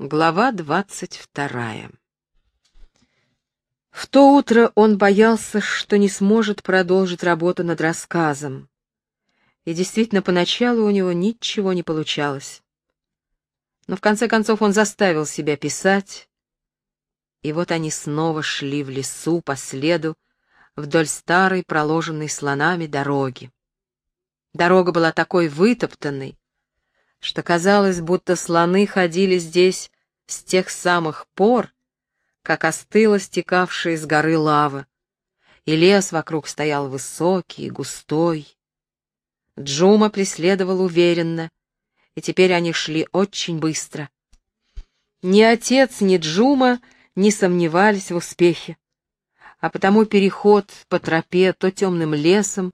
Глава двадцать вторая В то утро он боялся, что не сможет продолжить работу над рассказом. И действительно, поначалу у него ничего не получалось. Но в конце концов он заставил себя писать, и вот они снова шли в лесу по следу вдоль старой, проложенной слонами дороги. Дорога была такой вытоптанной, что казалось, будто слоны ходили здесь с тех самых пор, как остыла стекавшая из горы лава, и лес вокруг стоял высокий и густой. Джума преследовал уверенно, и теперь они шли очень быстро. Ни отец, ни Джума не сомневались в успехе, а потому переход по тропе то темным лесом,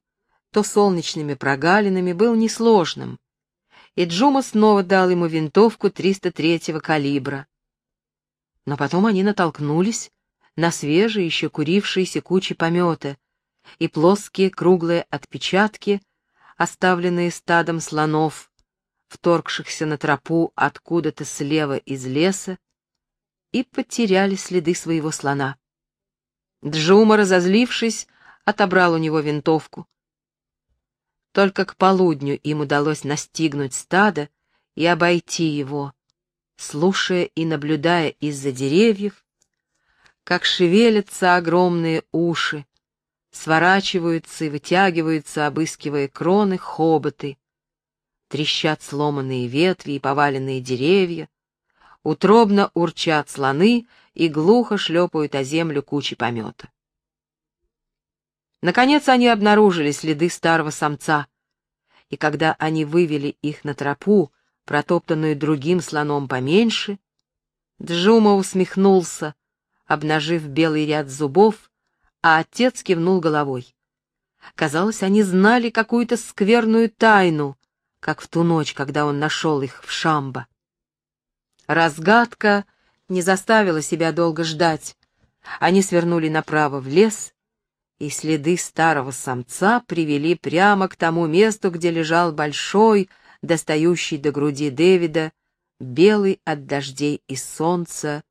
то солнечными прогалинами был несложным и Джума снова дал ему винтовку 303-го калибра. Но потом они натолкнулись на свежие, еще курившиеся кучи помета и плоские круглые отпечатки, оставленные стадом слонов, вторгшихся на тропу откуда-то слева из леса, и потеряли следы своего слона. Джума, разозлившись, отобрал у него винтовку. Только к полудню им удалось настигнуть стадо и обойти его, слушая и наблюдая из-за деревьев, как шевелятся огромные уши, сворачиваются и вытягиваются, обыскивая кроны, хоботы, трещат сломанные ветви и поваленные деревья, утробно урчат слоны и глухо шлепают о землю кучи помета. Наконец они обнаружили следы старого самца, и когда они вывели их на тропу, протоптанную другим слоном поменьше, Джума усмехнулся, обнажив белый ряд зубов, а отец кивнул головой. Казалось, они знали какую-то скверную тайну, как в ту ночь, когда он нашел их в Шамбо. Разгадка не заставила себя долго ждать. Они свернули направо в лес и следы старого самца привели прямо к тому месту, где лежал большой, достающий до груди Дэвида, белый от дождей и солнца,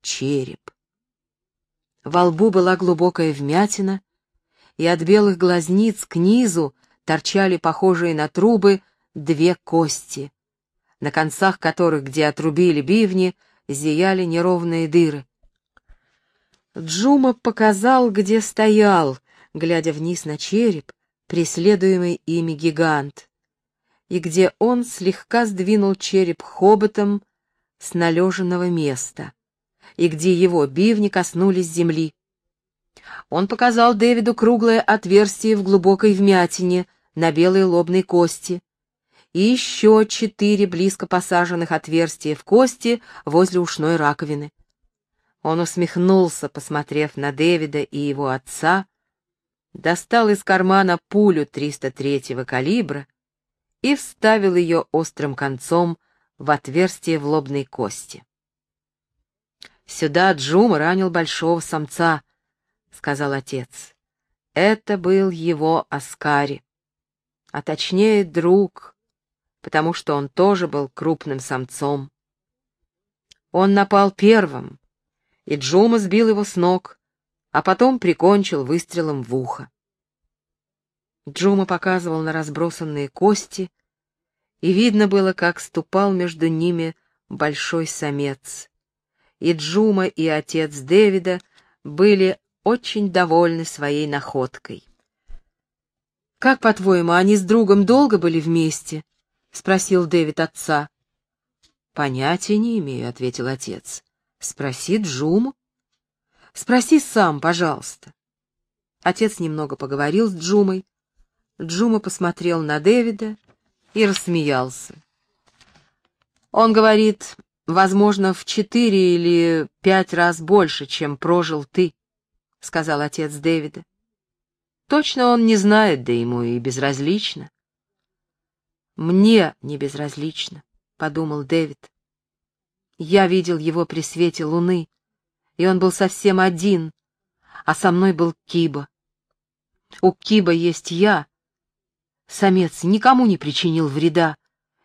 череп. Во лбу была глубокая вмятина, и от белых глазниц к низу торчали похожие на трубы две кости, на концах которых, где отрубили бивни, зияли неровные дыры. Джума показал, где стоял, глядя вниз на череп, преследуемый ими гигант, и где он слегка сдвинул череп хоботом с належенного места, и где его бивни коснулись земли. Он показал Дэвиду круглое отверстие в глубокой вмятине на белой лобной кости и еще четыре близко посаженных отверстия в кости возле ушной раковины. Он усмехнулся, посмотрев на Дэвида и его отца, достал из кармана пулю 303-го калибра и вставил ее острым концом в отверстие в лобной кости. «Сюда Джум ранил большого самца», — сказал отец. «Это был его Аскари, а точнее друг, потому что он тоже был крупным самцом. Он напал первым, и Джума сбил его с ног, а потом прикончил выстрелом в ухо. Джума показывал на разбросанные кости, и видно было, как ступал между ними большой самец. И Джума, и отец Дэвида были очень довольны своей находкой. «Как, по-твоему, они с другом долго были вместе?» — спросил Дэвид отца. «Понятия не имею», — ответил отец. Спроси Джуму. Спроси сам, пожалуйста. Отец немного поговорил с Джумой. Джума посмотрел на Дэвида и рассмеялся. Он говорит, возможно, в четыре или пять раз больше, чем прожил ты, — сказал отец Дэвида. Точно он не знает, да ему и безразлично. Мне не безразлично, — подумал Дэвид. Я видел его при свете луны, и он был совсем один, а со мной был Киба. У Киба есть я. Самец никому не причинил вреда,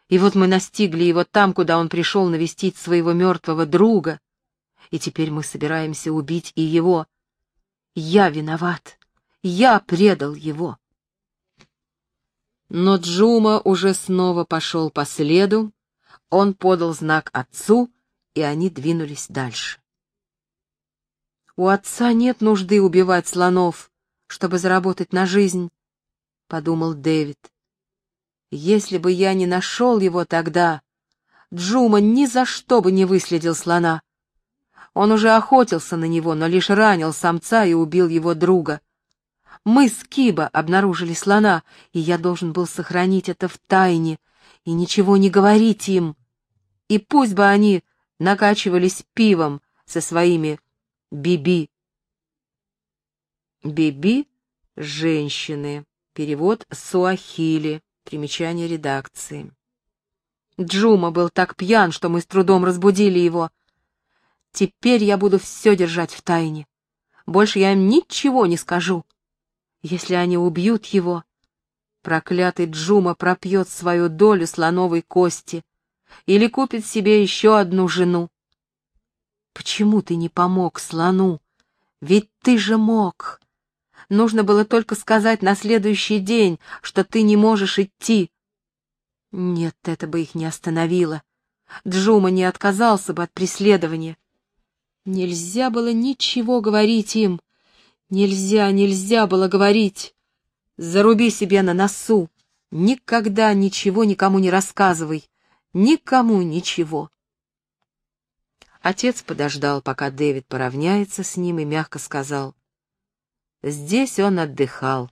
И вот мы настигли его там, куда он пришел навестить своего мертвого друга, и теперь мы собираемся убить и его. Я виноват. Я предал его. Но Джума уже снова пошел по следу, он подал знак отцу, и они двинулись дальше. «У отца нет нужды убивать слонов, чтобы заработать на жизнь», — подумал Дэвид. «Если бы я не нашел его тогда, Джума ни за что бы не выследил слона. Он уже охотился на него, но лишь ранил самца и убил его друга. Мы с Киба обнаружили слона, и я должен был сохранить это в тайне и ничего не говорить им. И пусть бы они накачивались пивом со своими биби. Биби — женщины. Перевод суахили. Примечание редакции. Джума был так пьян, что мы с трудом разбудили его — Теперь я буду все держать в тайне. Больше я им ничего не скажу. Если они убьют его, проклятый Джума пропьет свою долю слоновой кости или купит себе еще одну жену. Почему ты не помог слону? Ведь ты же мог. Нужно было только сказать на следующий день, что ты не можешь идти. Нет, это бы их не остановило. Джума не отказался бы от преследования. Нельзя было ничего говорить им. Нельзя, нельзя было говорить. Заруби себе на носу. Никогда ничего никому не рассказывай. Никому ничего. Отец подождал, пока Дэвид поравняется с ним, и мягко сказал. Здесь он отдыхал.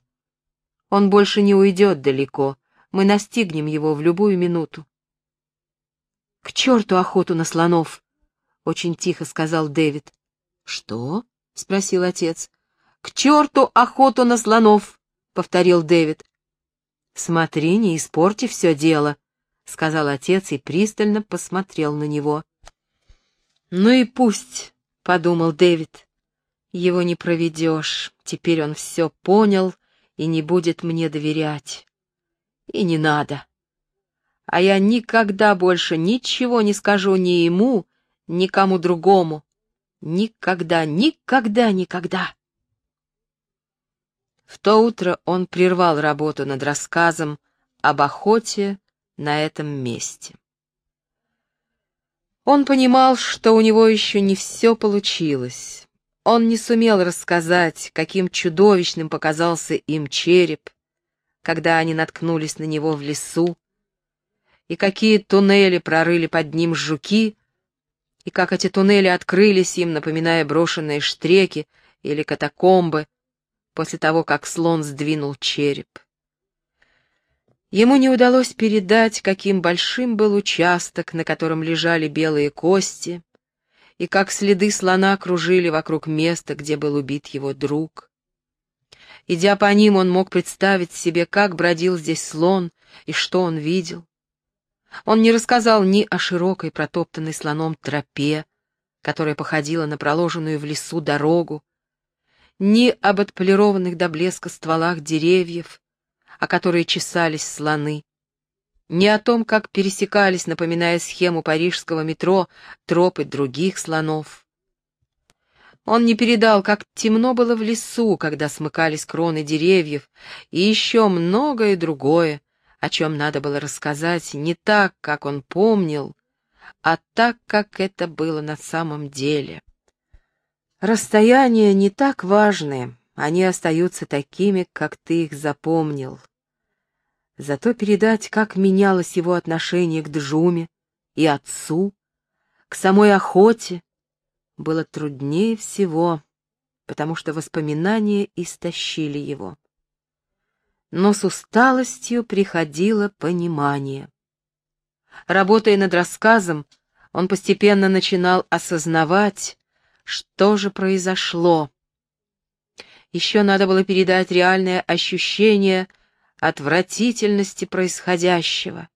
Он больше не уйдет далеко. Мы настигнем его в любую минуту. К черту охоту на слонов! — очень тихо сказал Дэвид. «Что?» — спросил отец. «К черту охоту на слонов!» — повторил Дэвид. «Смотри, не испорти все дело», — сказал отец и пристально посмотрел на него. «Ну и пусть», — подумал Дэвид. «Его не проведешь. Теперь он все понял и не будет мне доверять. И не надо. А я никогда больше ничего не скажу ни ему, никому другому. Никогда, никогда, никогда. В то утро он прервал работу над рассказом об охоте на этом месте. Он понимал, что у него еще не все получилось. Он не сумел рассказать, каким чудовищным показался им череп, когда они наткнулись на него в лесу, и какие туннели прорыли под ним жуки, и как эти туннели открылись им, напоминая брошенные штреки или катакомбы, после того, как слон сдвинул череп. Ему не удалось передать, каким большим был участок, на котором лежали белые кости, и как следы слона кружили вокруг места, где был убит его друг. Идя по ним, он мог представить себе, как бродил здесь слон и что он видел. Он не рассказал ни о широкой протоптанной слоном тропе, которая походила на проложенную в лесу дорогу, ни об отполированных до блеска стволах деревьев, о которые чесались слоны, ни о том, как пересекались, напоминая схему парижского метро, тропы других слонов. Он не передал, как темно было в лесу, когда смыкались кроны деревьев, и еще многое другое, о чем надо было рассказать не так, как он помнил, а так, как это было на самом деле. Расстояния не так важны, они остаются такими, как ты их запомнил. Зато передать, как менялось его отношение к Джуме и отцу, к самой охоте, было труднее всего, потому что воспоминания истощили его но с усталостью приходило понимание. Работая над рассказом, он постепенно начинал осознавать, что же произошло. Еще надо было передать реальное ощущение отвратительности происходящего.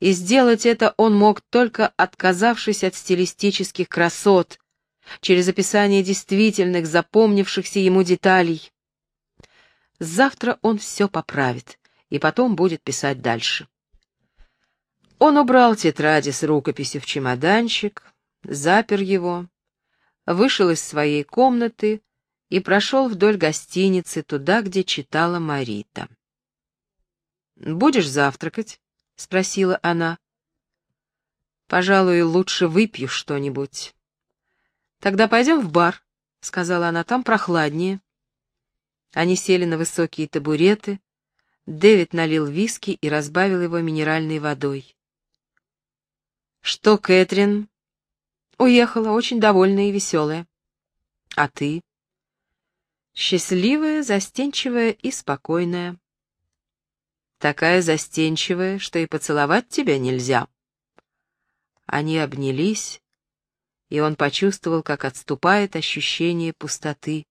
И сделать это он мог только отказавшись от стилистических красот, через описание действительных, запомнившихся ему деталей. Завтра он все поправит и потом будет писать дальше. Он убрал тетради с рукописью в чемоданчик, запер его, вышел из своей комнаты и прошел вдоль гостиницы туда, где читала Марита. «Будешь завтракать?» — спросила она. «Пожалуй, лучше выпью что-нибудь». «Тогда пойдем в бар», — сказала она, — «там прохладнее». Они сели на высокие табуреты. Дэвид налил виски и разбавил его минеральной водой. «Что, Кэтрин?» «Уехала, очень довольная и веселая». «А ты?» «Счастливая, застенчивая и спокойная». «Такая застенчивая, что и поцеловать тебя нельзя». Они обнялись, и он почувствовал, как отступает ощущение пустоты.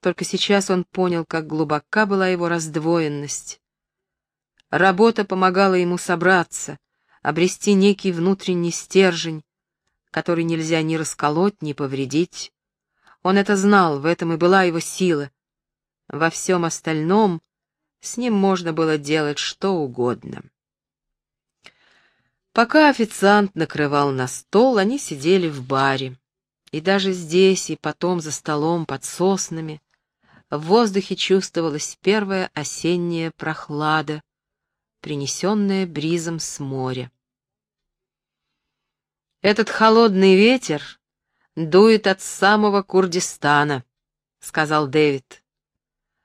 Только сейчас он понял, как глубока была его раздвоенность. Работа помогала ему собраться, обрести некий внутренний стержень, который нельзя ни расколоть, ни повредить. Он это знал, в этом и была его сила. Во всем остальном с ним можно было делать что угодно. Пока официант накрывал на стол, они сидели в баре. И даже здесь, и потом за столом под соснами, в воздухе чувствовалась первая осенняя прохлада, принесенная бризом с моря. «Этот холодный ветер дует от самого Курдистана», — сказал Дэвид.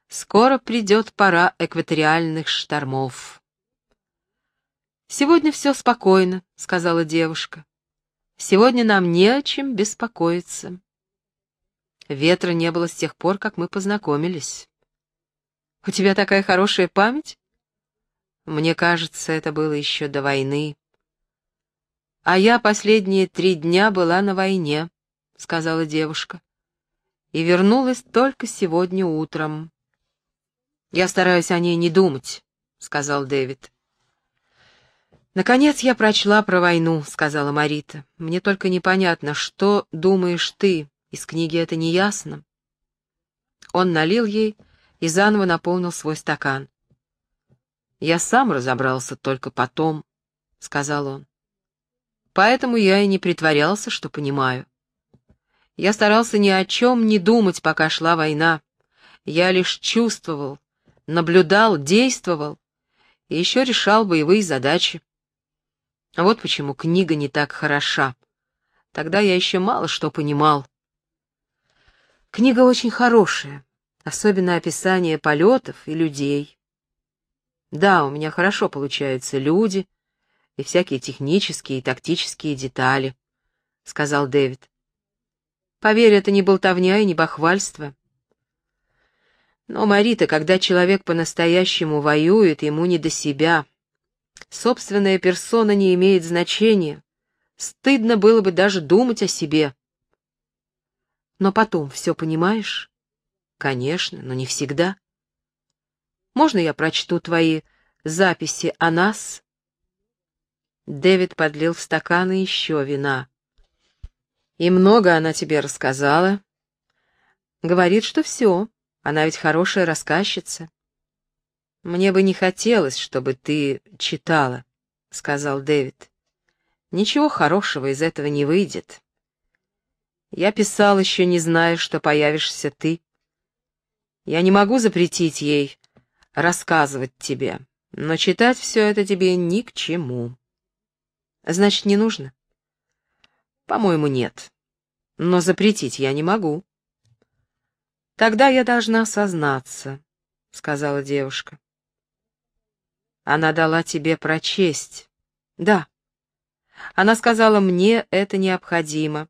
«Скоро придет пора экваториальных штормов». «Сегодня все спокойно», — сказала девушка. «Сегодня нам не о чем беспокоиться». Ветра не было с тех пор, как мы познакомились. «У тебя такая хорошая память?» «Мне кажется, это было еще до войны», «А я последние три дня была на войне», — сказала девушка. «И вернулась только сегодня утром». «Я стараюсь о ней не думать», — сказал Дэвид. «Наконец я прочла про войну», — сказала Марита. «Мне только непонятно, что думаешь ты, из книги это не ясно». Он налил ей и заново наполнил свой стакан. «Я сам разобрался только потом», — сказал он. Поэтому я и не притворялся, что понимаю. Я старался ни о чем не думать, пока шла война. Я лишь чувствовал, наблюдал, действовал и еще решал боевые задачи. Вот почему книга не так хороша. Тогда я еще мало что понимал. Книга очень хорошая, особенно описание полетов и людей. Да, у меня хорошо получаются люди — и всякие технические и тактические детали», — сказал Дэвид. «Поверь, это не болтовня и не бахвальство. Но, Марита, когда человек по-настоящему воюет, ему не до себя. Собственная персона не имеет значения. Стыдно было бы даже думать о себе. Но потом все понимаешь? Конечно, но не всегда. Можно я прочту твои записи о нас Дэвид подлил в стаканы еще вина. «И много она тебе рассказала?» «Говорит, что все. Она ведь хорошая рассказчица». «Мне бы не хотелось, чтобы ты читала», — сказал Дэвид. «Ничего хорошего из этого не выйдет. Я писал, еще не зная, что появишься ты. Я не могу запретить ей рассказывать тебе, но читать все это тебе ни к чему». Значит, не нужно? По-моему, нет. Но запретить я не могу. Тогда я должна сознаться, — сказала девушка. Она дала тебе прочесть. Да. Она сказала, мне это необходимо.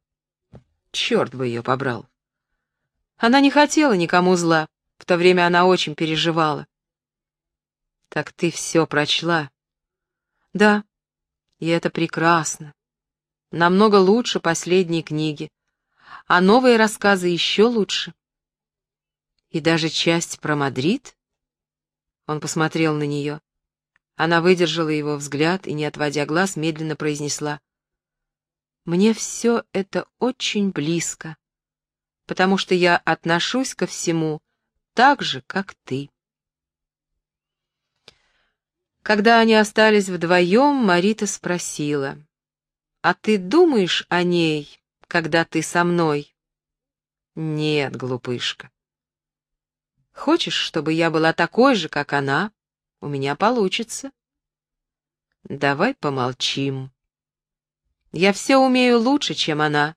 Черт бы ее побрал. Она не хотела никому зла. В то время она очень переживала. Так ты все прочла? Да. И это прекрасно. Намного лучше последней книги. А новые рассказы еще лучше. И даже часть про Мадрид? Он посмотрел на нее. Она выдержала его взгляд и, не отводя глаз, медленно произнесла. «Мне все это очень близко, потому что я отношусь ко всему так же, как ты». Когда они остались вдвоем, Марита спросила, «А ты думаешь о ней, когда ты со мной?» «Нет, глупышка». «Хочешь, чтобы я была такой же, как она? У меня получится». «Давай помолчим». «Я все умею лучше, чем она».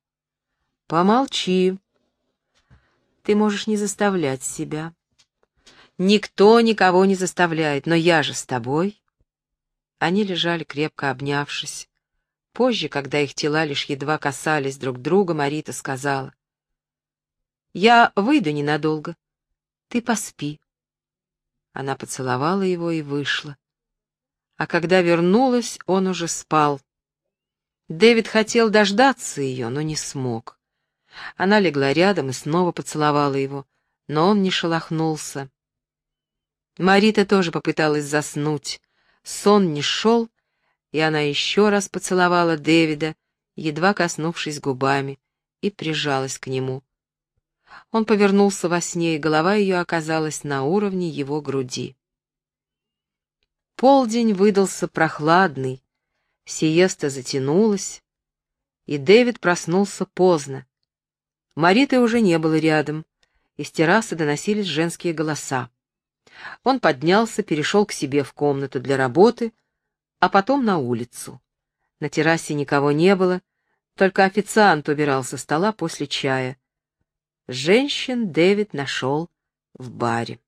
«Помолчи». «Ты можешь не заставлять себя». Никто никого не заставляет, но я же с тобой. Они лежали крепко обнявшись. Позже, когда их тела лишь едва касались друг друга, Марита сказала. «Я выйду ненадолго. Ты поспи». Она поцеловала его и вышла. А когда вернулась, он уже спал. Дэвид хотел дождаться ее, но не смог. Она легла рядом и снова поцеловала его, но он не шелохнулся. Марита тоже попыталась заснуть. Сон не шел, и она еще раз поцеловала Дэвида, едва коснувшись губами, и прижалась к нему. Он повернулся во сне, и голова ее оказалась на уровне его груди. Полдень выдался прохладный, сиеста затянулась, и Дэвид проснулся поздно. Мариты уже не было рядом, из террасы доносились женские голоса. Он поднялся, перешел к себе в комнату для работы, а потом на улицу. На террасе никого не было, только официант убирал со стола после чая. Женщин Дэвид нашел в баре.